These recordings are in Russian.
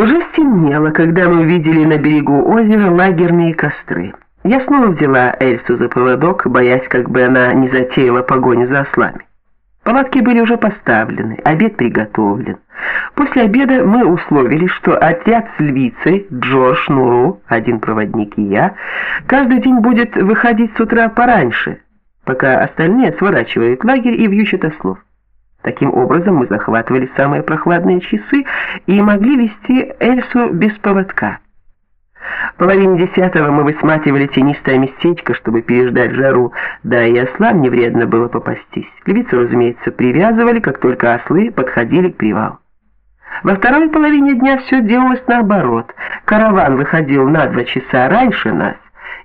Уже стемнело, когда мы увидели на берегу озера лагерные костры. Я снова взяла Эльсу за поводок, боясь, как бы она не затеяла погоню за ослами. Палатки были уже поставлены, обед приготовлен. После обеда мы условились, что отряд с львицей, Джордж, Нуру, один проводник и я, каждый день будет выходить с утра пораньше, пока остальные сворачивают лагерь и вьючат ослов. Таким образом мы захватывали самые прохладные часы и могли вести Эльсу без поводка. В половине десятого мы высматривали тенистое местечко, чтобы переждать жару, да и ослам не вредно было попастись. Львицу, разумеется, привязывали, как только ослы подходили к привалу. Во второй половине дня все делалось наоборот. Караван выходил на два часа раньше нас,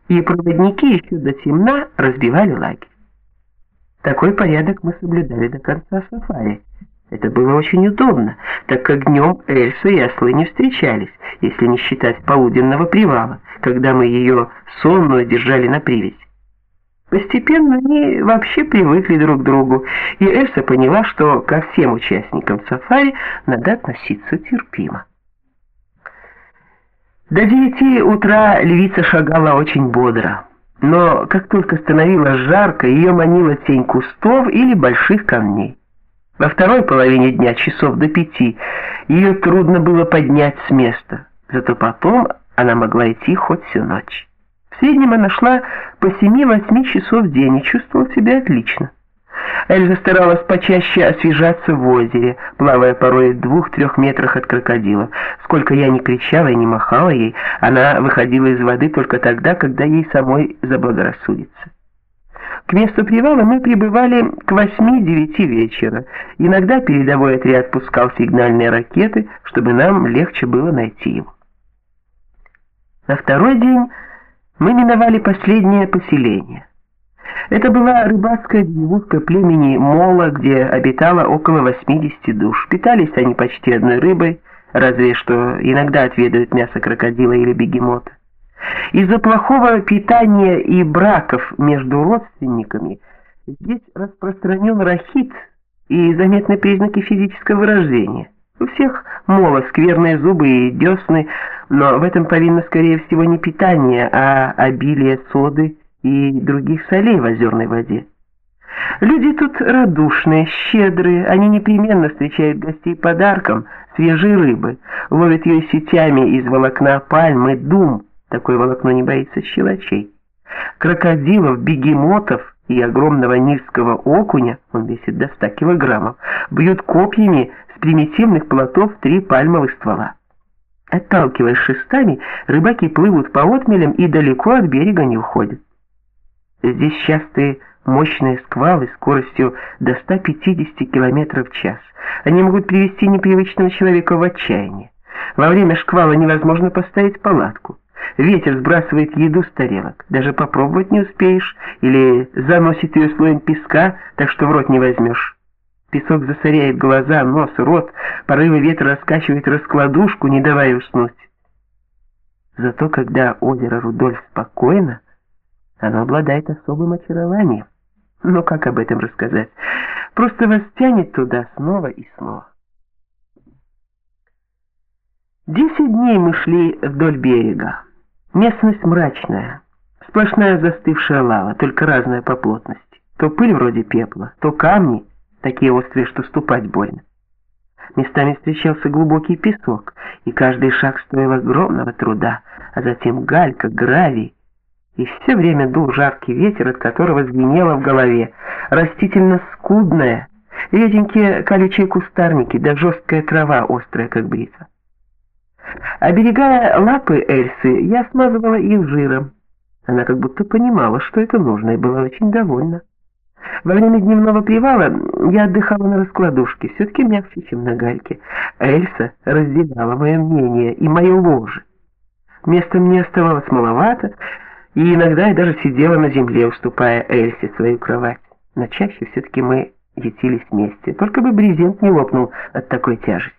и проводники еще до темна разбивали лагерь. Такой порядок мы соблюдали до конца сафари. Это было очень удобно, так как днем Эльса и ослы не встречались, если не считать полуденного привала, когда мы ее сонную держали на привязи. Постепенно они вообще привыкли друг к другу, и Эльса поняла, что ко всем участникам сафари надо относиться терпимо. До девяти утра львица шагала очень бодро. Но как только становилось жарко, ее манила тень кустов или больших камней. Во второй половине дня, часов до пяти, ее трудно было поднять с места. Зато потом она могла идти хоть всю ночь. В среднем она шла по семи-восьми часов в день и чувствовала себя отлично. Эльза старалась почаще освежаться в озере, плавая порой в двух-трех метрах от крокодила. Сколько я ни кричала и не махала ей, она выходила из воды только тогда, когда ей самой заблагорассудится. К месту привала мы прибывали к восьми-девяти вечера. Иногда передовой отряд пускал сигнальные ракеты, чтобы нам легче было найти его. На второй день мы миновали последнее поселение. Это была рыбацкая деревушка племени Мола, где обитало около 80 душ. Питались они почти одной рыбой, разве что иногда отведают мясо крокодила или бегемота. Из-за плохого питания и браков между родственниками здесь распространен рахит и заметны признаки физического вырождения. У всех мола скверные зубы и десны, но в этом повинно скорее всего не питание, а обилие соды и других солей в озерной воде. Люди тут радушные, щедрые, они непременно встречают гостей подарком свежей рыбы, ловят ее сетями из волокна пальмы дум, такое волокно не боится щелочей. Крокодилов, бегемотов и огромного нильского окуня, он весит до 100 килограммов, бьют копьями с примитивных плотов три пальмовых ствола. Отталкиваясь шестами, рыбаки плывут по отмелям и далеко от берега не уходят. Здесь частые мощные сквалы скоростью до 150 км в час. Они могут привести непривычного человека в отчаяние. Во время шквала невозможно поставить палатку. Ветер сбрасывает еду с тарелок. Даже попробовать не успеешь или заносит ее слоем песка, так что в рот не возьмешь. Песок засоряет глаза, нос, рот, порывы ветра раскачивают раскладушку, не давая уснуть. Зато когда озеро Рудольф спокойно, оно обладает особым очарованием. Но как об этом рассказать? Просто вас тянет туда снова и снова. Десять дней мы шли вдоль берега. Местность мрачная, сплошная застывшая лава, только разная по плотности. То пыль вроде пепла, то камни, такие острые, что ступать больно. Местами встречался глубокий песок, и каждый шаг стоил огромного труда, а затем галька, гравий, и все время дул жаркий ветер, от которого звенело в голове. Растительность скудная, реденькие колючие кустарники, да жесткая трава, острая как бритва. Оберегая лапы Эльсы, я смазывала их жиром. Она как будто понимала, что это нужно, и была очень довольна. Во время дневного привала я отдыхала на раскладушке, все-таки мягче, чем на гальке. Эльса разделяла мое мнение и мое ложе. Места мне оставалось маловато, и иногда я даже сидела на земле, уступая Эльсе свою кровать. Но чаще все-таки мы ютились вместе, только бы брезент не лопнул от такой тяжести.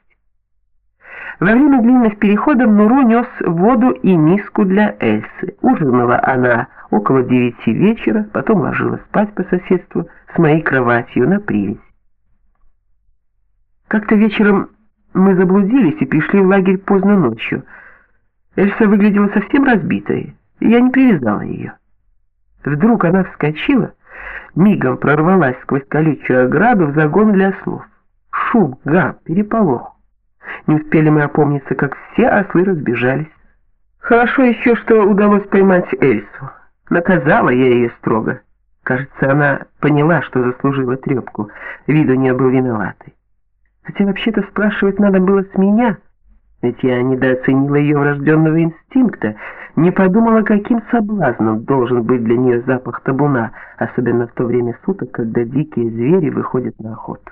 Во время длинных переходов Нуру нес воду и миску для Эльсы. Ужинала она около девяти вечера, потом ложилась спать по соседству с моей кроватью на привязь. Как-то вечером Мы заблудились и пришли в лагерь поздно ночью. Эльса выглядела совсем разбитой, я не привязала ее. Вдруг она вскочила, мигом прорвалась сквозь колючую ограду в загон для ослов. Шум, гам, переполох. Не успели мы опомниться, как все ослы разбежались. Хорошо еще, что удалось поймать Эльсу. Наказала я ее строго. Кажется, она поняла, что заслужила трепку. Вид у нее был виноватый. Хотя вообще-то спрашивать надо было с меня, ведь я недооценила ее врожденного инстинкта, не подумала, каким соблазном должен быть для нее запах табуна, особенно в то время суток, когда дикие звери выходят на охоту.